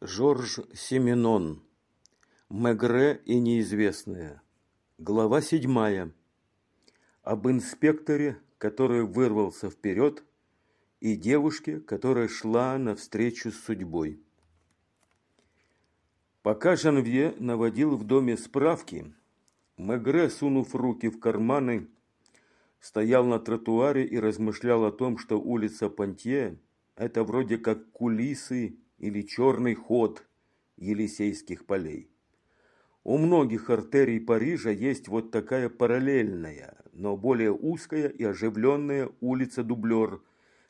Жорж Семенон. Мегре и неизвестное. Глава седьмая. Об инспекторе, который вырвался вперед, и девушке, которая шла навстречу с судьбой. Пока Жанвье наводил в доме справки, Мегре, сунув руки в карманы, стоял на тротуаре и размышлял о том, что улица Пантье – это вроде как кулисы или черный ход Елисейских полей. У многих артерий Парижа есть вот такая параллельная, но более узкая и оживленная улица Дублер,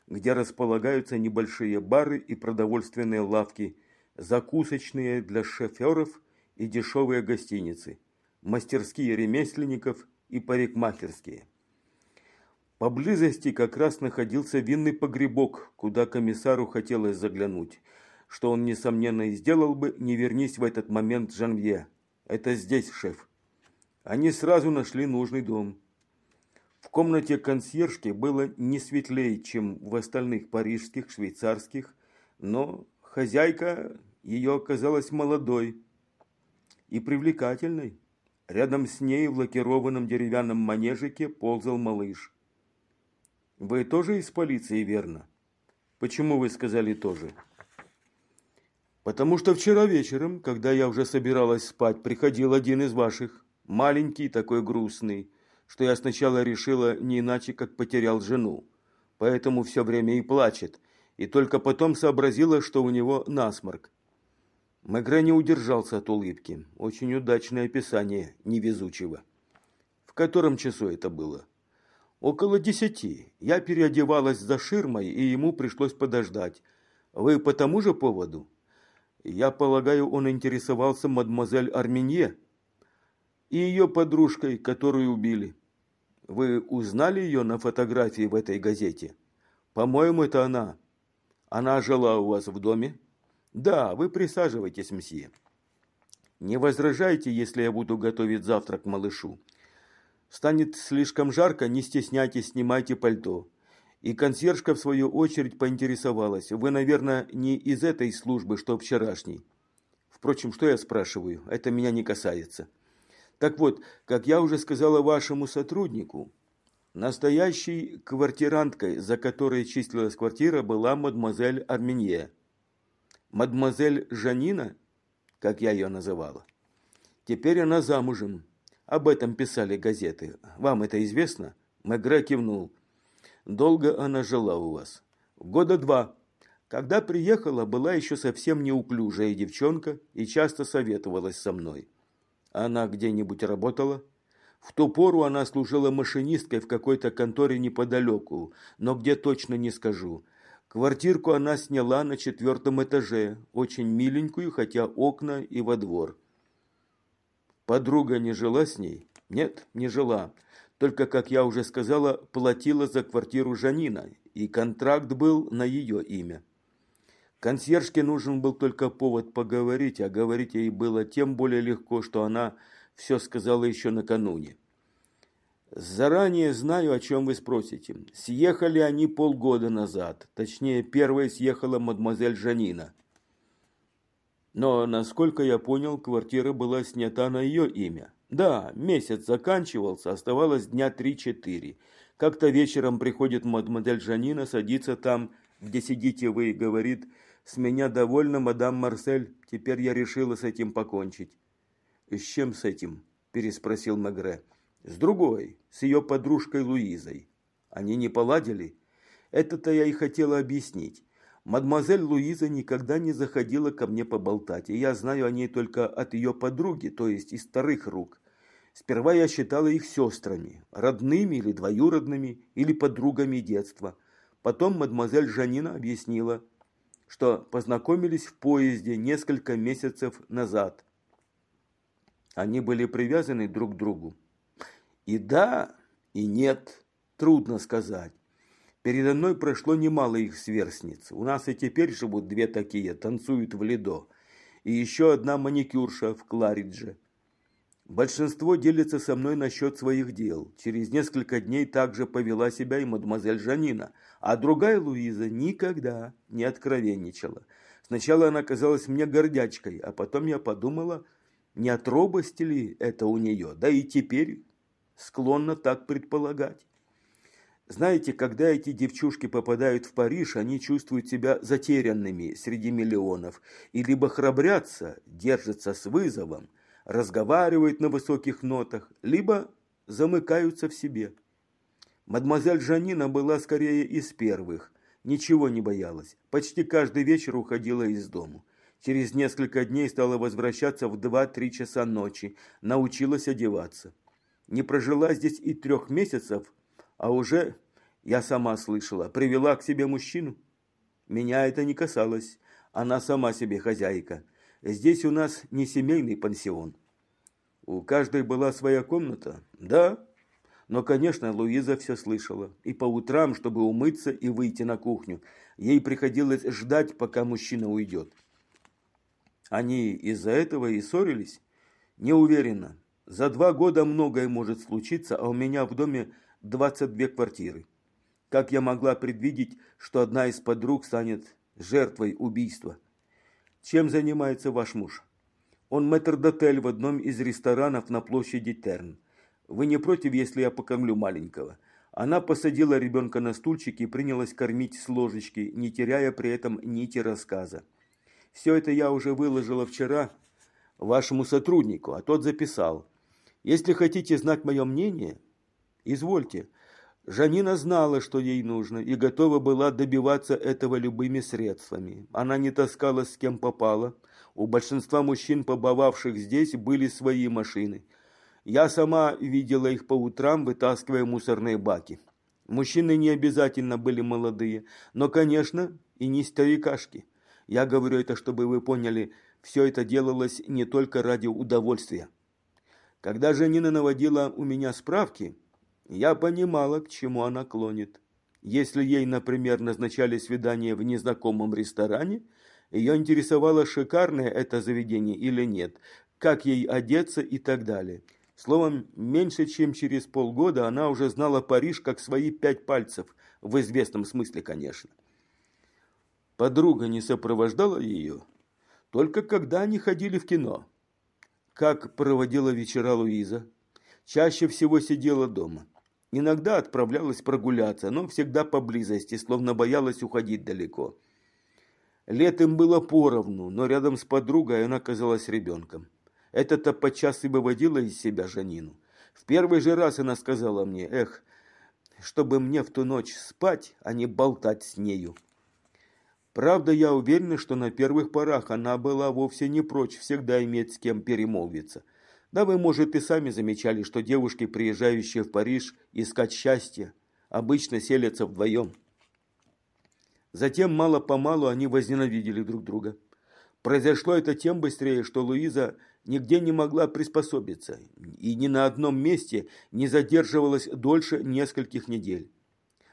где располагаются небольшие бары и продовольственные лавки, закусочные для шоферов и дешевые гостиницы, мастерские ремесленников и парикмахерские. Поблизости как раз находился винный погребок, куда комиссару хотелось заглянуть – что он, несомненно, и сделал бы, не вернись в этот момент Жанвье. Это здесь, шеф. Они сразу нашли нужный дом. В комнате консьержки было не светлее, чем в остальных парижских, швейцарских, но хозяйка ее оказалась молодой и привлекательной. Рядом с ней в лакированном деревянном манежике ползал малыш. Вы тоже из полиции, верно? Почему вы сказали тоже? Потому что вчера вечером, когда я уже собиралась спать, приходил один из ваших, маленький такой грустный, что я сначала решила не иначе, как потерял жену. Поэтому все время и плачет, и только потом сообразила, что у него насморк. Мегре не удержался от улыбки. Очень удачное описание невезучего. В котором часу это было? Около десяти. Я переодевалась за ширмой, и ему пришлось подождать. Вы по тому же поводу? Я полагаю, он интересовался мадемуазель Арминье и ее подружкой, которую убили. Вы узнали ее на фотографии в этой газете? По-моему, это она. Она жила у вас в доме? Да, вы присаживайтесь, мсье. Не возражайте, если я буду готовить завтрак малышу. Станет слишком жарко, не стесняйтесь, снимайте пальто. И консьержка, в свою очередь, поинтересовалась. Вы, наверное, не из этой службы, что вчерашней. Впрочем, что я спрашиваю? Это меня не касается. Так вот, как я уже сказала вашему сотруднику, настоящей квартиранткой, за которой числилась квартира, была мадемуазель Арменье. Мадемуазель Жанина, как я ее называла. Теперь она замужем. Об этом писали газеты. Вам это известно? Мегре кивнул. Долго она жила у вас? Года два. Когда приехала, была еще совсем неуклюжая девчонка и часто советовалась со мной. Она где-нибудь работала? В ту пору она служила машинисткой в какой-то конторе неподалеку, но где точно не скажу. Квартирку она сняла на четвертом этаже, очень миленькую, хотя окна и во двор. Подруга не жила с ней? Нет, не жила. Только, как я уже сказала, платила за квартиру Жанина, и контракт был на ее имя. Консьержке нужен был только повод поговорить, а говорить ей было тем более легко, что она все сказала еще накануне. Заранее знаю, о чем вы спросите. Съехали они полгода назад. Точнее, первой съехала мадемуазель Жанина. Но, насколько я понял, квартира была снята на ее имя. Да, месяц заканчивался, оставалось дня три-четыре. Как-то вечером приходит мадемуазель Жанина, садится там, где сидите вы, и говорит, «С меня довольна, мадам Марсель, теперь я решила с этим покончить». «И с чем с этим?» – переспросил Мегре. «С другой, с ее подружкой Луизой. Они не поладили?» «Это-то я и хотела объяснить. Мадемуазель Луиза никогда не заходила ко мне поболтать, и я знаю о ней только от ее подруги, то есть из старых рук. Сперва я считала их сестрами, родными или двоюродными, или подругами детства. Потом мадемуазель Жанина объяснила, что познакомились в поезде несколько месяцев назад. Они были привязаны друг к другу. И да, и нет, трудно сказать. Передо мной прошло немало их сверстниц. У нас и теперь живут две такие, танцуют в ледо. И еще одна маникюрша в Кларидже. Большинство делится со мной насчет своих дел. Через несколько дней также повела себя и мадемуазель Жанина, а другая Луиза никогда не откровенничала. Сначала она казалась мне гордячкой, а потом я подумала, не от робости ли это у нее, да и теперь склонна так предполагать. Знаете, когда эти девчушки попадают в Париж, они чувствуют себя затерянными среди миллионов и либо храбрятся, держатся с вызовом, разговаривают на высоких нотах, либо замыкаются в себе. Мадемуазель Жанина была скорее из первых, ничего не боялась, почти каждый вечер уходила из дому. Через несколько дней стала возвращаться в 2-3 часа ночи, научилась одеваться. Не прожила здесь и трех месяцев, а уже, я сама слышала, привела к себе мужчину. Меня это не касалось, она сама себе хозяйка. Здесь у нас не семейный пансион. У каждой была своя комната, да, но, конечно, Луиза все слышала. И по утрам, чтобы умыться и выйти на кухню, ей приходилось ждать, пока мужчина уйдет. Они из-за этого и ссорились? Не уверена. За два года многое может случиться, а у меня в доме 22 квартиры. Как я могла предвидеть, что одна из подруг станет жертвой убийства? Чем занимается ваш муж? Он мэтр-дотель в одном из ресторанов на площади Терн. Вы не против, если я покормлю маленького? Она посадила ребенка на стульчик и принялась кормить с ложечки, не теряя при этом нити рассказа. Все это я уже выложила вчера вашему сотруднику, а тот записал. Если хотите знать мое мнение, Извольте. Жанина знала, что ей нужно, и готова была добиваться этого любыми средствами. Она не таскалась с кем попало. У большинства мужчин, побывавших здесь, были свои машины. Я сама видела их по утрам, вытаскивая мусорные баки. Мужчины не обязательно были молодые, но, конечно, и не старикашки. Я говорю это, чтобы вы поняли, все это делалось не только ради удовольствия. Когда Жанина наводила у меня справки, я понимала, к чему она клонит. Если ей, например, назначали свидание в незнакомом ресторане, ее интересовало, шикарное это заведение или нет, как ей одеться и так далее. Словом, меньше чем через полгода она уже знала Париж как свои пять пальцев, в известном смысле, конечно. Подруга не сопровождала ее, только когда они ходили в кино. Как проводила вечера Луиза? Чаще всего сидела дома. Иногда отправлялась прогуляться, но всегда поблизости, словно боялась уходить далеко. Летом было поровну, но рядом с подругой она казалась ребенком. Это-то подчас и выводило из себя Жанину. В первый же раз она сказала мне, эх, чтобы мне в ту ночь спать, а не болтать с нею. Правда, я уверена, что на первых порах она была вовсе не прочь всегда иметь с кем перемолвиться – да вы, может, и сами замечали, что девушки, приезжающие в Париж искать счастье, обычно селятся вдвоем. Затем мало-помалу они возненавидели друг друга. Произошло это тем быстрее, что Луиза нигде не могла приспособиться и ни на одном месте не задерживалась дольше нескольких недель.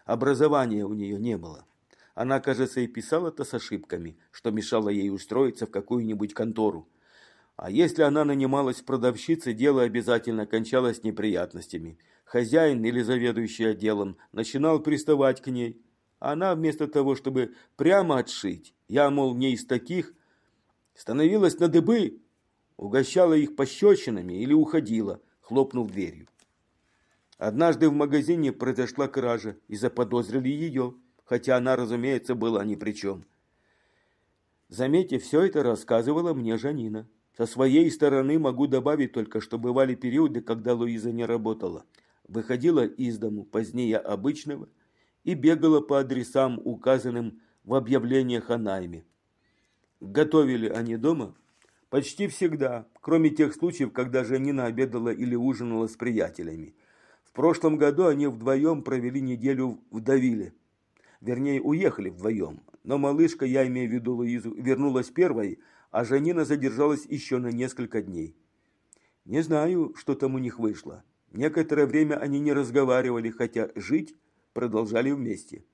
Образования у нее не было. Она, кажется, и писала-то с ошибками, что мешало ей устроиться в какую-нибудь контору. А если она нанималась продавщицей, дело обязательно кончалось неприятностями. Хозяин или заведующий отделом начинал приставать к ней. Она вместо того, чтобы прямо отшить, я, мол, не из таких, становилась на дыбы, угощала их пощечинами или уходила, хлопнув дверью. Однажды в магазине произошла кража и заподозрили ее, хотя она, разумеется, была ни при чем. Заметьте, все это рассказывала мне Жанина. Со своей стороны могу добавить только, что бывали периоды, когда Луиза не работала. Выходила из дому позднее обычного и бегала по адресам, указанным в объявлениях о найме. Готовили они дома? Почти всегда, кроме тех случаев, когда Жанина обедала или ужинала с приятелями. В прошлом году они вдвоем провели неделю в Давиле. Вернее, уехали вдвоем. Но малышка, я имею в виду Луизу, вернулась первой – а Жанина задержалась еще на несколько дней. Не знаю, что там у них вышло. Некоторое время они не разговаривали, хотя жить продолжали вместе.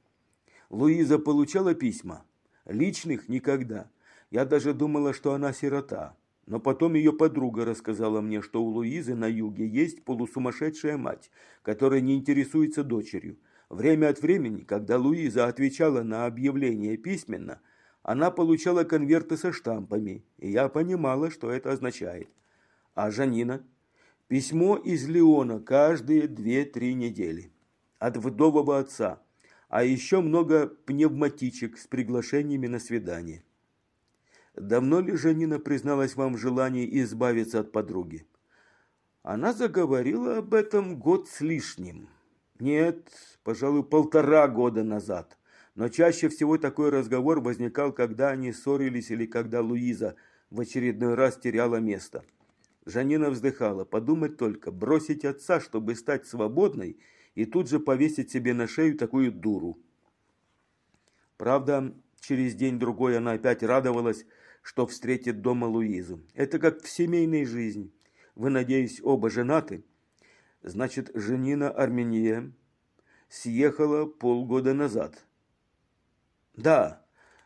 Луиза получала письма. Личных никогда. Я даже думала, что она сирота. Но потом ее подруга рассказала мне, что у Луизы на юге есть полусумасшедшая мать, которая не интересуется дочерью. Время от времени, когда Луиза отвечала на объявление письменно – Она получала конверты со штампами, и я понимала, что это означает. А Жанина? Письмо из Леона каждые две-три недели. От вдового отца. А еще много пневматичек с приглашениями на свидание. Давно ли Жанина призналась вам в желании избавиться от подруги? Она заговорила об этом год с лишним. Нет, пожалуй, полтора года назад. Но чаще всего такой разговор возникал, когда они ссорились или когда Луиза в очередной раз теряла место. Жанина вздыхала. Подумать только, бросить отца, чтобы стать свободной, и тут же повесить себе на шею такую дуру. Правда, через день-другой она опять радовалась, что встретит дома Луизу. Это как в семейной жизни. Вы, надеюсь, оба женаты? Значит, Женина Армения съехала полгода назад. Да,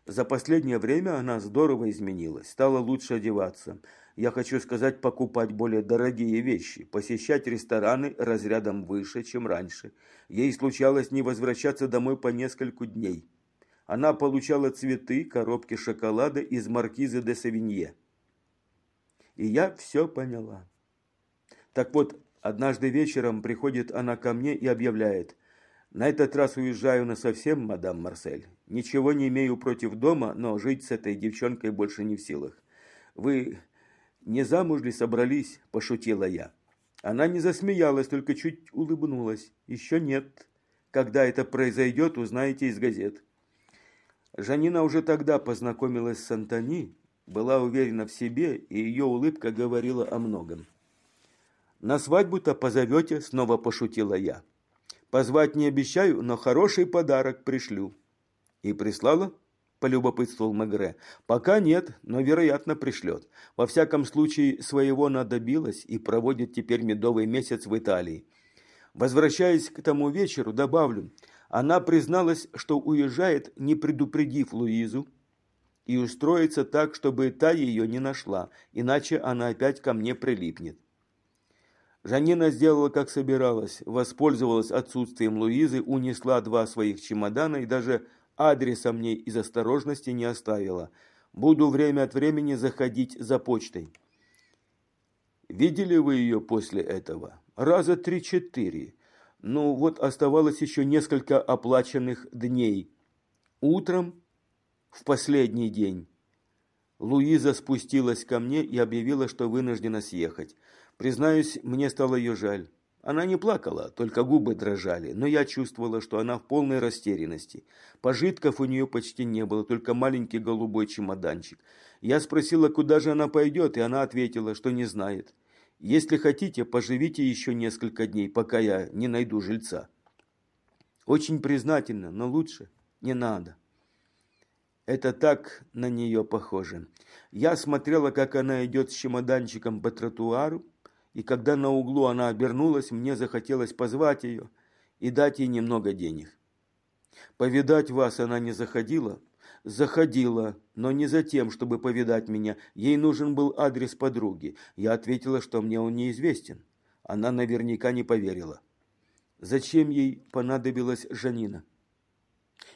за последнее время она здорово изменилась, стала лучше одеваться. Я хочу сказать, покупать более дорогие вещи, посещать рестораны разрядом выше, чем раньше. Ей случалось не возвращаться домой по нескольку дней. Она получала цветы, коробки шоколада из маркизы де Савинье. И я все поняла. Так вот, однажды вечером приходит она ко мне и объявляет. На этот раз уезжаю на совсем, мадам Марсель. Ничего не имею против дома, но жить с этой девчонкой больше не в силах. Вы не замуж ли собрались? Пошутила я. Она не засмеялась, только чуть улыбнулась. Еще нет. Когда это произойдет, узнаете из газет. Жанина уже тогда познакомилась с Антони, была уверена в себе, и ее улыбка говорила о многом. «На свадьбу-то позовете?» – снова пошутила я. «Позвать не обещаю, но хороший подарок пришлю». «И прислала?» – полюбопытствовал Мегре. «Пока нет, но, вероятно, пришлет. Во всяком случае, своего она добилась и проводит теперь медовый месяц в Италии. Возвращаясь к тому вечеру, добавлю – она призналась, что уезжает, не предупредив Луизу, и устроится так, чтобы та ее не нашла, иначе она опять ко мне прилипнет. Жанина сделала, как собиралась, воспользовалась отсутствием Луизы, унесла два своих чемодана и даже адреса мне из осторожности не оставила. Буду время от времени заходить за почтой. Видели вы ее после этого? Раза три-четыре. Ну вот оставалось еще несколько оплаченных дней. Утром, в последний день, Луиза спустилась ко мне и объявила, что вынуждена съехать. Признаюсь, мне стало ее жаль. Она не плакала, только губы дрожали, но я чувствовала, что она в полной растерянности. Пожитков у нее почти не было, только маленький голубой чемоданчик. Я спросила, куда же она пойдет, и она ответила, что не знает. Если хотите, поживите еще несколько дней, пока я не найду жильца. Очень признательно, но лучше не надо. Это так на нее похоже. Я смотрела, как она идет с чемоданчиком по тротуару, и когда на углу она обернулась, мне захотелось позвать ее и дать ей немного денег. Повидать вас она не заходила, заходила, но не за тем, чтобы повидать меня. Ей нужен был адрес подруги. Я ответила, что мне он неизвестен. Она наверняка не поверила. Зачем ей понадобилась Жанина?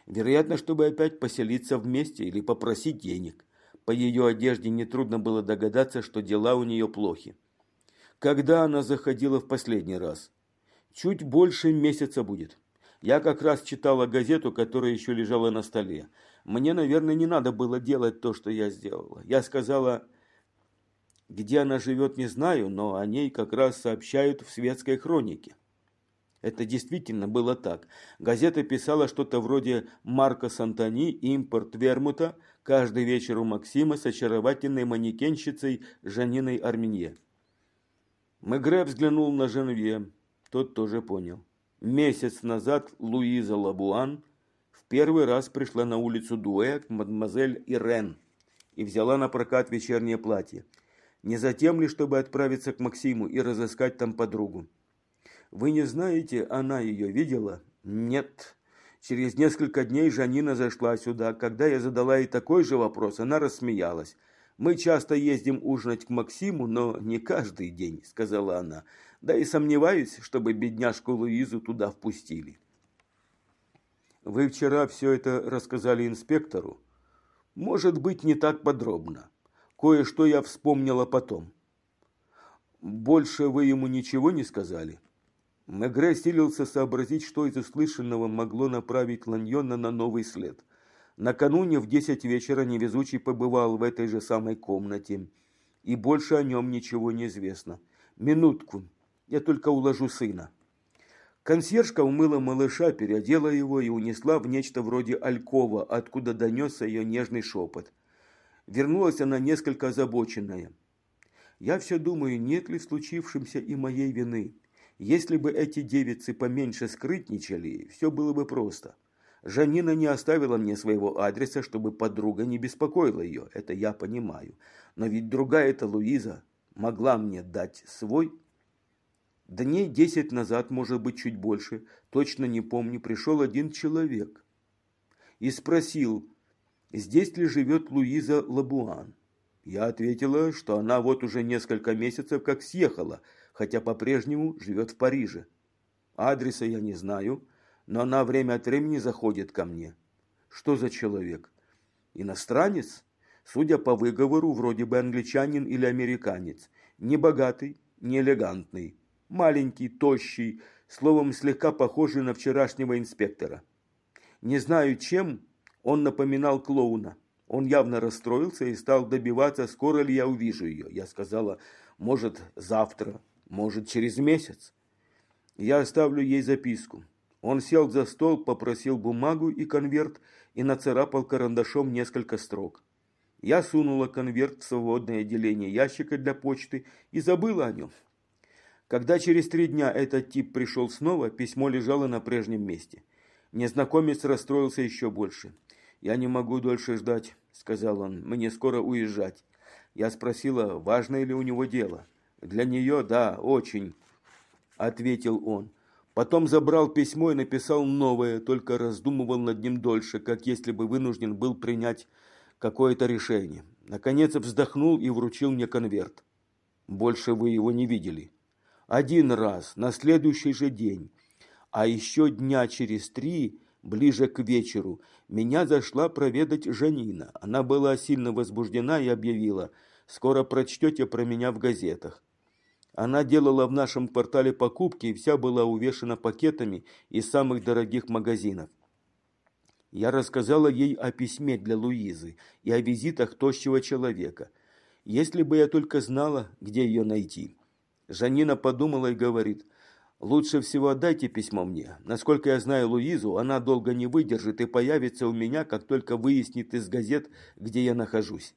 Вероятно, чтобы опять поселиться вместе или попросить денег. По ее одежде нетрудно было догадаться, что дела у нее плохи. Когда она заходила в последний раз? Чуть больше месяца будет. Я как раз читала газету, которая еще лежала на столе. Мне, наверное, не надо было делать то, что я сделала. Я сказала, где она живет, не знаю, но о ней как раз сообщают в светской хронике. Это действительно было так. Газета писала что-то вроде «Марка Сантани, импорт вермута, каждый вечер у Максима с очаровательной манекенщицей Жаниной Арменье». Мегре взглянул на Женвье. Тот тоже понял. Месяц назад Луиза Лабуан первый раз пришла на улицу Дуэ к мадемуазель Ирен и взяла на прокат вечернее платье. Не затем ли, чтобы отправиться к Максиму и разыскать там подругу? Вы не знаете, она ее видела? Нет. Через несколько дней Жанина зашла сюда. Когда я задала ей такой же вопрос, она рассмеялась. «Мы часто ездим ужинать к Максиму, но не каждый день», — сказала она. «Да и сомневаюсь, чтобы бедняжку Луизу туда впустили». Вы вчера все это рассказали инспектору? Может быть, не так подробно. Кое-что я вспомнила потом. Больше вы ему ничего не сказали? Мегре силился сообразить, что из услышанного могло направить Ланьона на новый след. Накануне в десять вечера невезучий побывал в этой же самой комнате, и больше о нем ничего не известно. Минутку, я только уложу сына. Консьержка умыла малыша, переодела его и унесла в нечто вроде алькова, откуда донесся ее нежный шепот. Вернулась она несколько озабоченная. Я все думаю, нет ли в и моей вины. Если бы эти девицы поменьше скрытничали, все было бы просто. Жанина не оставила мне своего адреса, чтобы подруга не беспокоила ее. Это я понимаю. Но ведь другая эта Луиза могла мне дать свой Дней десять назад, может быть, чуть больше, точно не помню, пришел один человек и спросил, здесь ли живет Луиза Лабуан. Я ответила, что она вот уже несколько месяцев как съехала, хотя по-прежнему живет в Париже. Адреса я не знаю, но она время от времени заходит ко мне. Что за человек? Иностранец? Судя по выговору, вроде бы англичанин или американец. Не богатый, не элегантный маленький, тощий, словом, слегка похожий на вчерашнего инспектора. Не знаю чем, он напоминал клоуна. Он явно расстроился и стал добиваться, скоро ли я увижу ее. Я сказала, может, завтра, может, через месяц. Я оставлю ей записку. Он сел за стол, попросил бумагу и конверт и нацарапал карандашом несколько строк. Я сунула конверт в свободное отделение ящика для почты и забыла о нем. Когда через три дня этот тип пришел снова, письмо лежало на прежнем месте. Незнакомец расстроился еще больше. «Я не могу дольше ждать», – сказал он, – «мне скоро уезжать». Я спросила, важное ли у него дело. «Для нее, да, очень», – ответил он. Потом забрал письмо и написал новое, только раздумывал над ним дольше, как если бы вынужден был принять какое-то решение. Наконец вздохнул и вручил мне конверт. «Больше вы его не видели». Один раз, на следующий же день. А еще дня через три, ближе к вечеру, меня зашла проведать Жанина. Она была сильно возбуждена и объявила, скоро прочтете про меня в газетах. Она делала в нашем квартале покупки и вся была увешана пакетами из самых дорогих магазинов. Я рассказала ей о письме для Луизы и о визитах тощего человека. Если бы я только знала, где ее найти. Жанина подумала и говорит, «Лучше всего отдайте письмо мне. Насколько я знаю Луизу, она долго не выдержит и появится у меня, как только выяснит из газет, где я нахожусь».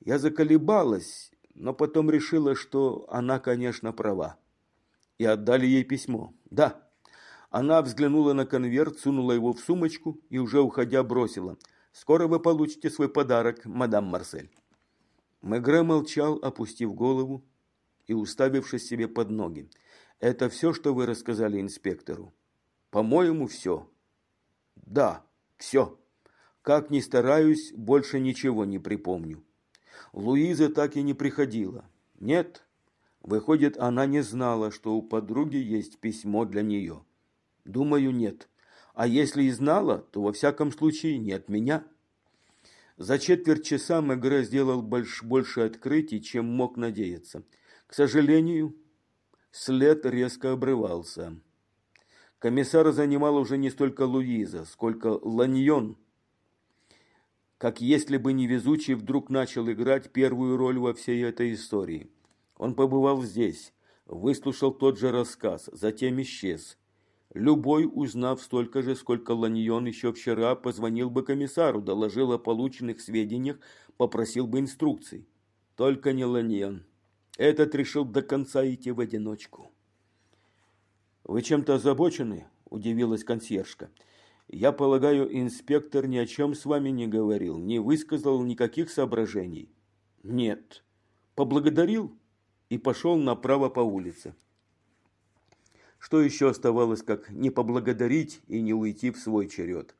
Я заколебалась, но потом решила, что она, конечно, права. И отдали ей письмо. Да. Она взглянула на конверт, сунула его в сумочку и уже уходя бросила. «Скоро вы получите свой подарок, мадам Марсель». Мегре молчал, опустив голову, и уставившись себе под ноги. «Это все, что вы рассказали инспектору?» «По-моему, все». «Да, все. Как ни стараюсь, больше ничего не припомню». Луиза так и не приходила. «Нет». Выходит, она не знала, что у подруги есть письмо для нее. Думаю, нет. А если и знала, то во всяком случае не от меня. За четверть часа Мегре сделал больше, больше открытий, чем мог надеяться – к сожалению, след резко обрывался. Комиссара занимал уже не столько Луиза, сколько Ланьон, как если бы невезучий вдруг начал играть первую роль во всей этой истории. Он побывал здесь, выслушал тот же рассказ, затем исчез. Любой, узнав столько же, сколько Ланьон еще вчера, позвонил бы комиссару, доложил о полученных сведениях, попросил бы инструкций. Только не Ланьон. Этот решил до конца идти в одиночку. «Вы чем-то озабочены?» – удивилась консьержка. «Я полагаю, инспектор ни о чем с вами не говорил, не высказал никаких соображений». «Нет». Поблагодарил и пошел направо по улице. Что еще оставалось, как не поблагодарить и не уйти в свой черед?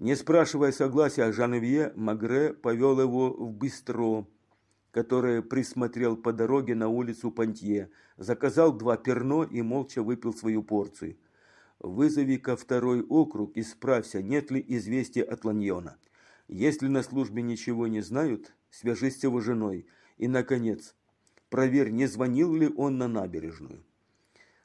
Не спрашивая согласия Жаневье, Магре повел его в бистро, который присмотрел по дороге на улицу Пантье, заказал два перно и молча выпил свою порцию. «Вызови-ка второй округ и справься, нет ли известия от Ланьона». Если на службе ничего не знают, свяжись с его женой. И, наконец, проверь, не звонил ли он на набережную.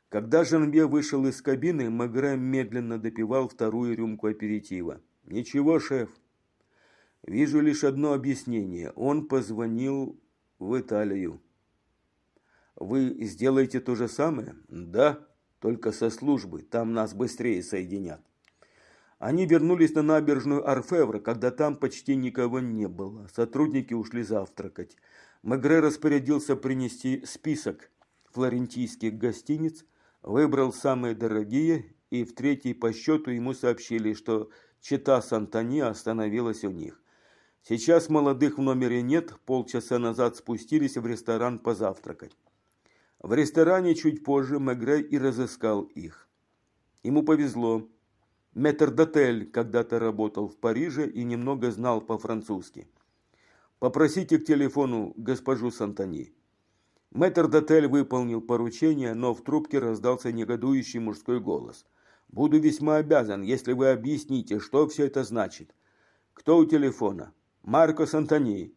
Когда Жанбе вышел из кабины, Магре медленно допивал вторую рюмку аперитива. «Ничего, шеф. Вижу лишь одно объяснение. Он позвонил в Италию». «Вы сделаете то же самое?» «Да, только со службы. Там нас быстрее соединят». Они вернулись на набережную Арфевра, когда там почти никого не было. Сотрудники ушли завтракать. Мегре распорядился принести список флорентийских гостиниц – выбрал самые дорогие, и в третий по счету ему сообщили, что чита Сантани остановилась у них. Сейчас молодых в номере нет, полчаса назад спустились в ресторан позавтракать. В ресторане чуть позже Мегре и разыскал их. Ему повезло. Метрдотель когда-то работал в Париже и немного знал по-французски. «Попросите к телефону госпожу Сантани». Мэтр-дотель выполнил поручение, но в трубке раздался негодующий мужской голос. «Буду весьма обязан, если вы объясните, что все это значит. Кто у телефона? Марко Сантони.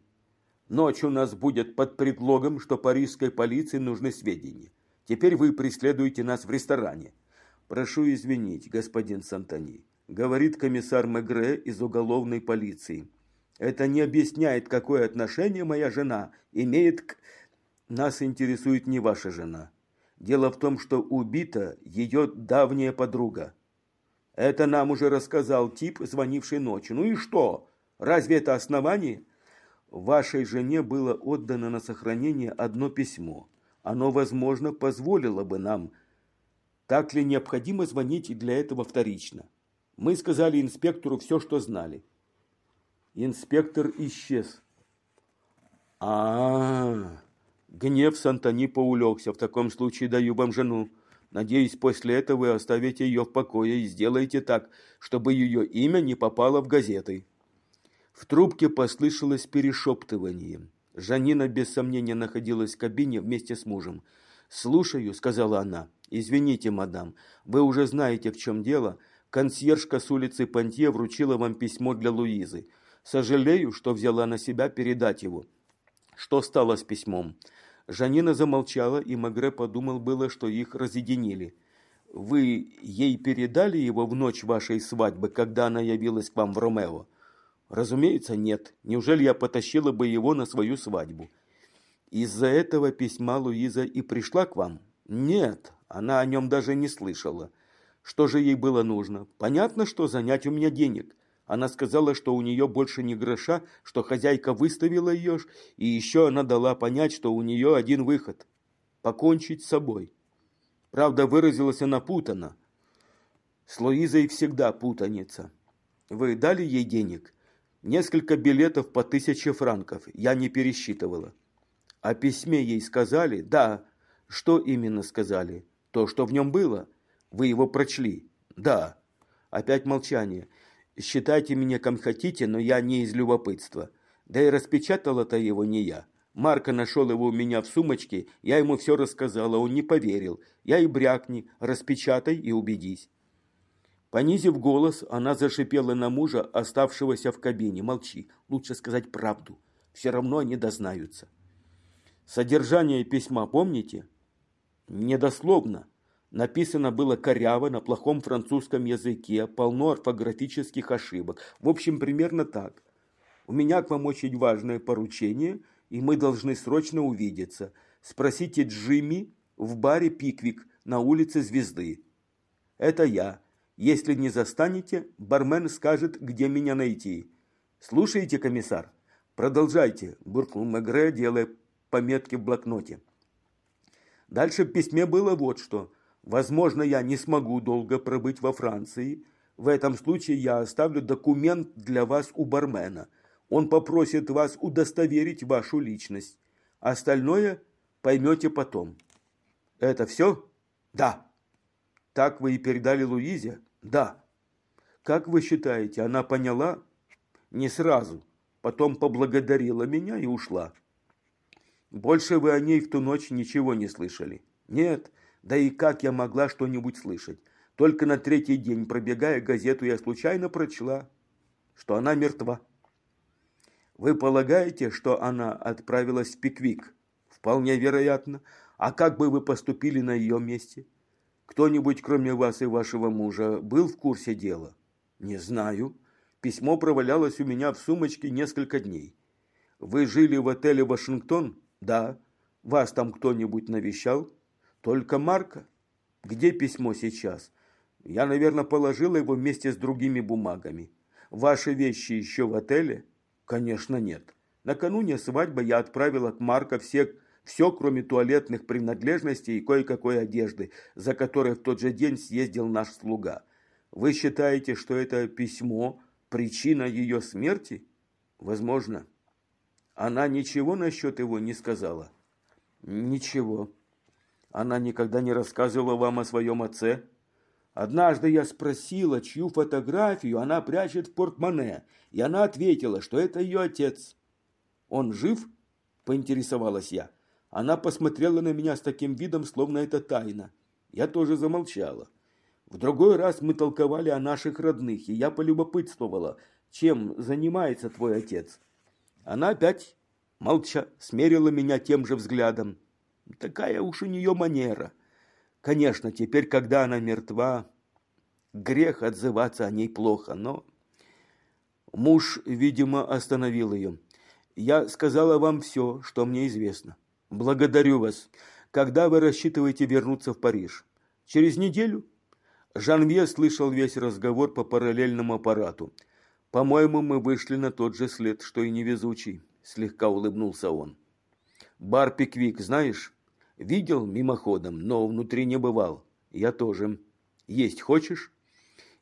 Ночь у нас будет под предлогом, что парижской полиции нужны сведения. Теперь вы преследуете нас в ресторане. Прошу извинить, господин Сантони, говорит комиссар Мегре из уголовной полиции. Это не объясняет, какое отношение моя жена имеет к... Нас интересует не ваша жена. Дело в том, что убита ее давняя подруга. Это нам уже рассказал тип, звонивший ночью. Ну и что? Разве это основание? Вашей жене было отдано на сохранение одно письмо. Оно, возможно, позволило бы нам. Так ли необходимо звонить для этого вторично? Мы сказали инспектору все, что знали. Инспектор исчез. А-а-а! Гнев Сантани поулегся. В таком случае даю вам жену. Надеюсь, после этого вы оставите ее в покое и сделаете так, чтобы ее имя не попало в газеты. В трубке послышалось перешептывание. Жанина без сомнения находилась в кабине вместе с мужем. «Слушаю», — сказала она. «Извините, мадам, вы уже знаете, в чем дело. Консьержка с улицы Пантье вручила вам письмо для Луизы. Сожалею, что взяла на себя передать его». «Что стало с письмом?» Жанина замолчала, и Магре подумал было, что их разъединили. «Вы ей передали его в ночь вашей свадьбы, когда она явилась к вам в Ромео?» «Разумеется, нет. Неужели я потащила бы его на свою свадьбу?» «Из-за этого письма Луиза и пришла к вам?» «Нет, она о нем даже не слышала. Что же ей было нужно? Понятно, что занять у меня денег. Она сказала, что у нее больше не гроша, что хозяйка выставила ее, и еще она дала понять, что у нее один выход – покончить с собой. Правда, выразилась она путано. С Луизой всегда путаница. Вы дали ей денег? Несколько билетов по тысяче франков. Я не пересчитывала. О письме ей сказали? Да. Что именно сказали? То, что в нем было. Вы его прочли? Да. Опять молчание. Считайте меня кем хотите, но я не из любопытства. Да и распечатала-то его не я. Марка нашел его у меня в сумочке, я ему все рассказала, он не поверил. Я и брякни, распечатай и убедись. Понизив голос, она зашипела на мужа, оставшегося в кабине. Молчи, лучше сказать правду. Все равно они дознаются. Содержание письма помните? Недословно. Написано было коряво, на плохом французском языке, полно орфографических ошибок. В общем, примерно так. У меня к вам очень важное поручение, и мы должны срочно увидеться. Спросите Джимми в баре «Пиквик» на улице Звезды. Это я. Если не застанете, бармен скажет, где меня найти. Слушайте, комиссар? Продолжайте, буркнул Мегре, делая пометки в блокноте. Дальше в письме было вот что – Возможно, я не смогу долго пробыть во Франции. В этом случае я оставлю документ для вас у бармена. Он попросит вас удостоверить вашу личность. Остальное поймете потом. Это все? Да. Так вы и передали Луизе? Да. Как вы считаете, она поняла? Не сразу. Потом поблагодарила меня и ушла. Больше вы о ней в ту ночь ничего не слышали? Нет. Да и как я могла что-нибудь слышать? Только на третий день, пробегая газету, я случайно прочла, что она мертва. Вы полагаете, что она отправилась в Пиквик? Вполне вероятно. А как бы вы поступили на ее месте? Кто-нибудь, кроме вас и вашего мужа, был в курсе дела? Не знаю. Письмо провалялось у меня в сумочке несколько дней. Вы жили в отеле «Вашингтон»? Да. Вас там кто-нибудь навещал? Только Марка. Где письмо сейчас? Я, наверное, положила его вместе с другими бумагами. Ваши вещи еще в отеле? Конечно, нет. Накануне свадьбы я отправила к Марка все, все, кроме туалетных принадлежностей и кое-какой одежды, за которой в тот же день съездил наш слуга. Вы считаете, что это письмо – причина ее смерти? Возможно. Она ничего насчет его не сказала? Ничего. Она никогда не рассказывала вам о своем отце? Однажды я спросила, чью фотографию она прячет в портмоне, и она ответила, что это ее отец. «Он жив?» – поинтересовалась я. Она посмотрела на меня с таким видом, словно это тайна. Я тоже замолчала. В другой раз мы толковали о наших родных, и я полюбопытствовала, чем занимается твой отец. Она опять, молча, смерила меня тем же взглядом. Такая уж у нее манера – Конечно, теперь, когда она мертва, грех отзываться о ней плохо, но... Муж, видимо, остановил ее. Я сказала вам все, что мне известно. Благодарю вас. Когда вы рассчитываете вернуться в Париж? Через неделю? Жанвье слышал весь разговор по параллельному аппарату. По-моему, мы вышли на тот же след, что и невезучий. Слегка улыбнулся он. Бар Пиквик, знаешь? Видел мимоходом, но внутри не бывал. Я тоже. Есть хочешь?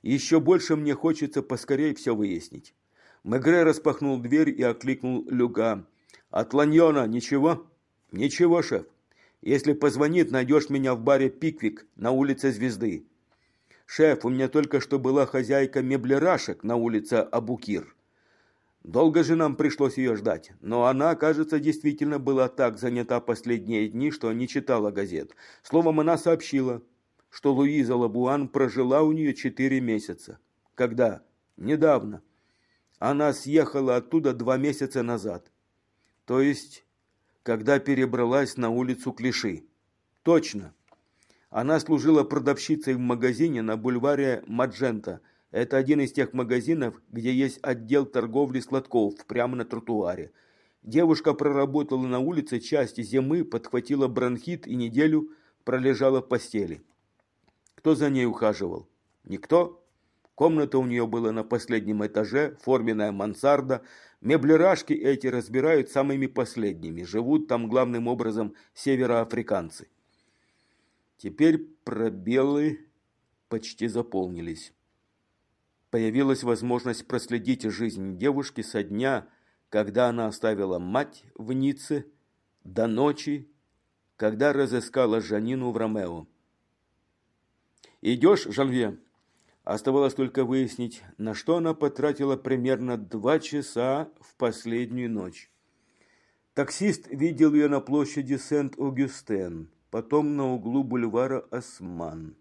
Еще больше мне хочется поскорее все выяснить. Мегре распахнул дверь и окликнул Люка. «От Ланьона ничего?» «Ничего, шеф. Если позвонит, найдешь меня в баре «Пиквик» на улице Звезды». «Шеф, у меня только что была хозяйка меблерашек на улице Абукир. Долго же нам пришлось ее ждать, но она, кажется, действительно была так занята последние дни, что не читала газет. Словом, она сообщила, что Луиза Лабуан прожила у нее четыре месяца. Когда? Недавно. Она съехала оттуда два месяца назад. То есть, когда перебралась на улицу Клиши. Точно. Она служила продавщицей в магазине на бульваре Маджента – это один из тех магазинов, где есть отдел торговли сладков прямо на тротуаре. Девушка проработала на улице части зимы, подхватила бронхит и неделю пролежала в постели. Кто за ней ухаживал? Никто. Комната у нее была на последнем этаже, форменная мансарда. Меблерашки эти разбирают самыми последними. Живут там главным образом североафриканцы. Теперь пробелы почти заполнились появилась возможность проследить жизнь девушки со дня, когда она оставила мать в Ницце, до ночи, когда разыскала Жанину в Ромео. «Идешь, Жанве?» Оставалось только выяснить, на что она потратила примерно два часа в последнюю ночь. Таксист видел ее на площади Сент-Огюстен, потом на углу бульвара Осман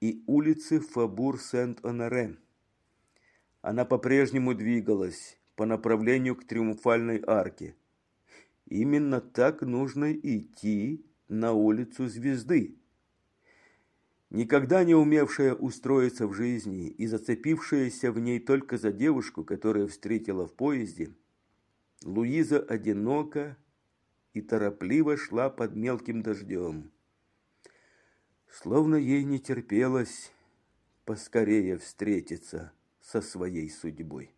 и улицы Фабур-Сент-Оноре. Она по-прежнему двигалась по направлению к Триумфальной арке. Именно так нужно идти на улицу Звезды. Никогда не умевшая устроиться в жизни и зацепившаяся в ней только за девушку, которую встретила в поезде, Луиза одиноко и торопливо шла под мелким дождем. Словно ей не терпелось поскорее встретиться со своей судьбой.